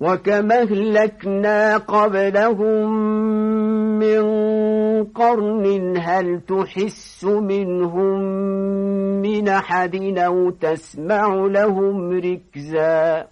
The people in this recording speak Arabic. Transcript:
وكما اهلكنا قبلهم من قرن هل تحس منهم من أحد أو تسمع لهم ركزاً